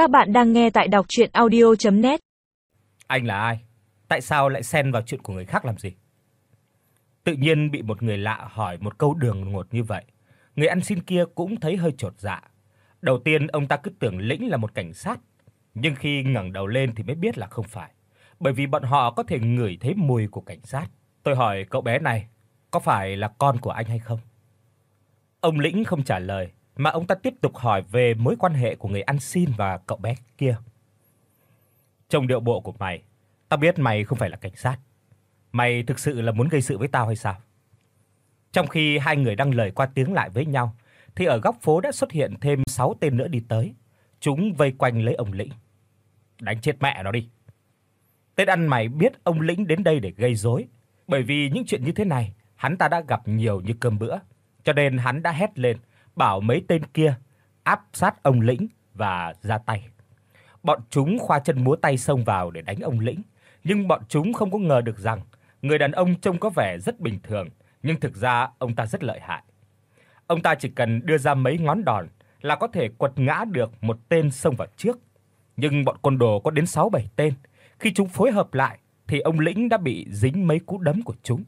Các bạn đang nghe tại đọc audio net Anh là ai? Tại sao lại xen vào chuyện của người khác làm gì? Tự nhiên bị một người lạ hỏi một câu đường ngột như vậy, người ăn xin kia cũng thấy hơi chột dạ. Đầu tiên ông ta cứ tưởng Lĩnh là một cảnh sát, nhưng khi ngẩng đầu lên thì mới biết là không phải, bởi vì bọn họ có thể ngửi thấy mùi của cảnh sát. Tôi hỏi cậu bé này, có phải là con của anh hay không? Ông Lĩnh không trả lời, mà ông ta tiếp tục hỏi về mối quan hệ của người ăn xin và cậu bé kia. Trong điệu bộ của mày, tao biết mày không phải là cảnh sát. Mày thực sự là muốn gây sự với tao hay sao? Trong khi hai người đang lời qua tiếng lại với nhau, thì ở góc phố đã xuất hiện thêm 6 tên nữa đi tới. Chúng vây quanh lấy ông Lĩnh. Đánh chết mẹ nó đi. Tên ăn mày biết ông Lĩnh đến đây để gây rối, bởi vì những chuyện như thế này hắn ta đã gặp nhiều như cơm bữa, cho nên hắn đã hét lên, bảo mấy tên kia áp sát ông Lĩnh và ra tay. Bọn chúng khoa chân múa tay xông vào để đánh ông Lĩnh, nhưng bọn chúng không có ngờ được rằng người đàn ông trông có vẻ rất bình thường, nhưng thực ra ông ta rất lợi hại. Ông ta chỉ cần đưa ra mấy ngón đòn là có thể quật ngã được một tên xông vào trước. Nhưng bọn côn đồ có đến 6 7 tên, khi chúng phối hợp lại thì ông Lĩnh đã bị dính mấy cú đấm của chúng.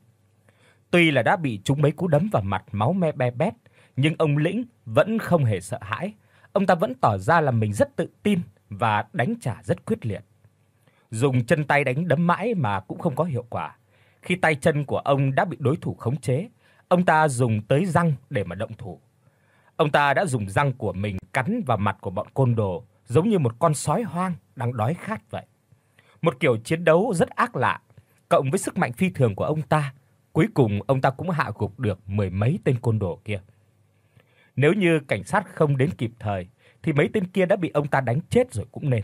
Tuy là đã bị chúng mấy cú đấm vào mặt máu me be bét, nhưng ông Lĩnh vẫn không hề sợ hãi. Ông ta vẫn tỏ ra là mình rất tự tin và đánh trả rất quyết liệt. Dùng chân tay đánh đấm mãi mà cũng không có hiệu quả. Khi tay chân của ông đã bị đối thủ khống chế, ông ta dùng tới răng để mà động thủ. Ông ta đã dùng răng của mình cắn vào mặt của bọn côn đồ, giống như một con sói hoang đang đói khát vậy. Một kiểu chiến đấu rất ác lạ, cộng với sức mạnh phi thường của ông ta, cuối cùng ông ta cũng hạ gục được mười mấy tên côn đồ kia. Nếu như cảnh sát không đến kịp thời thì mấy tên kia đã bị ông ta đánh chết rồi cũng nên.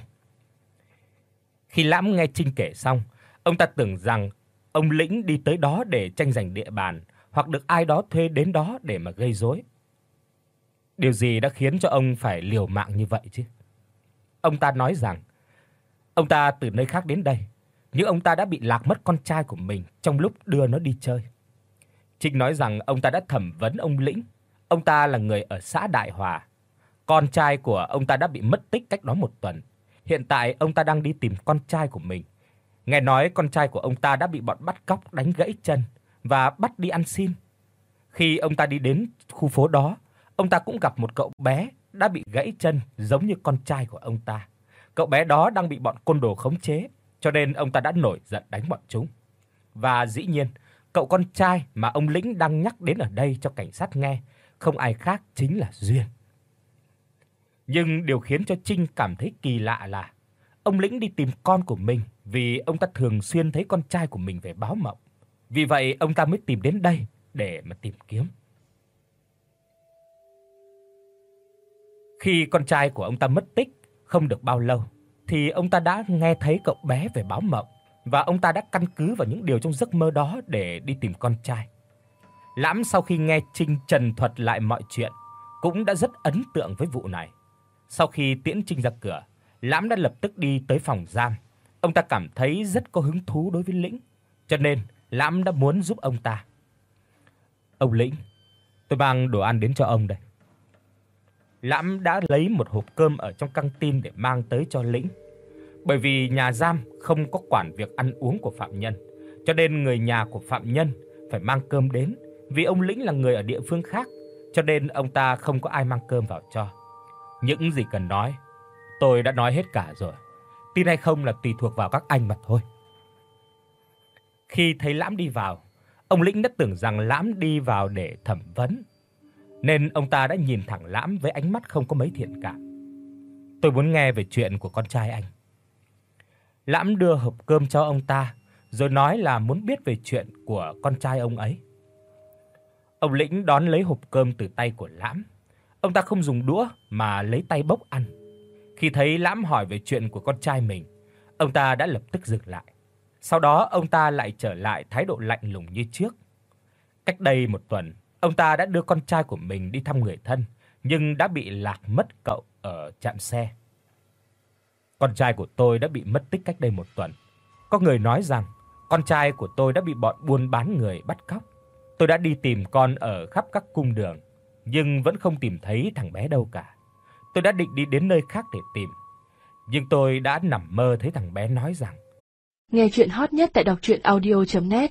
Khi Lãm nghe Trinh kể xong, ông ta tưởng rằng ông Lĩnh đi tới đó để tranh giành địa bàn hoặc được ai đó thuê đến đó để mà gây rối. Điều gì đã khiến cho ông phải liều mạng như vậy chứ? Ông ta nói rằng ông ta từ nơi khác đến đây, nhưng ông ta đã bị lạc mất con trai của mình trong lúc đưa nó đi chơi. Trinh nói rằng ông ta đã thẩm vấn ông Lĩnh Ông ta là người ở xã Đại Hòa. Con trai của ông ta đã bị mất tích cách đó một tuần. Hiện tại ông ta đang đi tìm con trai của mình. Nghe nói con trai của ông ta đã bị bọn bắt cóc đánh gãy chân và bắt đi ăn xin. Khi ông ta đi đến khu phố đó, ông ta cũng gặp một cậu bé đã bị gãy chân giống như con trai của ông ta. Cậu bé đó đang bị bọn côn đồ khống chế, cho nên ông ta đã nổi giận đánh bọn chúng. Và dĩ nhiên, cậu con trai mà ông Lĩnh đang nhắc đến ở đây cho cảnh sát nghe không ai khác chính là Duyên. Nhưng điều khiến cho Trinh cảm thấy kỳ lạ là ông Lĩnh đi tìm con của mình vì ông ta thường xuyên thấy con trai của mình về báo mộng. Vì vậy, ông ta mới tìm đến đây để mà tìm kiếm. Khi con trai của ông ta mất tích không được bao lâu, thì ông ta đã nghe thấy cậu bé về báo mộng và ông ta đã căn cứ vào những điều trong giấc mơ đó để đi tìm con trai. Lãm sau khi nghe Trinh trần thuật lại mọi chuyện, cũng đã rất ấn tượng với vụ này. Sau khi tiễn Trinh ra cửa, Lãm đã lập tức đi tới phòng giam. Ông ta cảm thấy rất có hứng thú đối với Lĩnh, cho nên Lãm đã muốn giúp ông ta. "Ông Lĩnh, tôi mang đồ ăn đến cho ông đây." Lãm đã lấy một hộp cơm ở trong căng tin để mang tới cho Lĩnh. Bởi vì nhà giam không có quản việc ăn uống của phạm nhân, cho nên người nhà của phạm nhân phải mang cơm đến vì ông Lĩnh là người ở địa phương khác, cho nên ông ta không có ai mang cơm vào cho. Những gì cần nói, tôi đã nói hết cả rồi. Tin hay không là tùy thuộc vào các anh mà thôi. Khi thấy Lãm đi vào, ông Lĩnh đã tưởng rằng Lãm đi vào để thẩm vấn, nên ông ta đã nhìn thẳng Lãm với ánh mắt không có mấy thiện cảm. Tôi muốn nghe về chuyện của con trai anh. Lãm đưa hộp cơm cho ông ta, rồi nói là muốn biết về chuyện của con trai ông ấy. Ông Lĩnh đón lấy hộp cơm từ tay của Lãm. Ông ta không dùng đũa mà lấy tay bốc ăn. Khi thấy Lãm hỏi về chuyện của con trai mình, ông ta đã lập tức dừng lại. Sau đó ông ta lại trở lại thái độ lạnh lùng như trước. Cách đây một tuần, ông ta đã đưa con trai của mình đi thăm người thân, nhưng đã bị lạc mất cậu ở trạm xe. Con trai của tôi đã bị mất tích cách đây một tuần. Có người nói rằng con trai của tôi đã bị bọn buôn bán người bắt cóc. Tôi đã đi tìm con ở khắp các cung đường, nhưng vẫn không tìm thấy thằng bé đâu cả. Tôi đã định đi đến nơi khác để tìm, Nhưng tôi đã nằm mơ thấy thằng bé nói rằng Nghe truyện hot nhất tại doctruyenaudio.net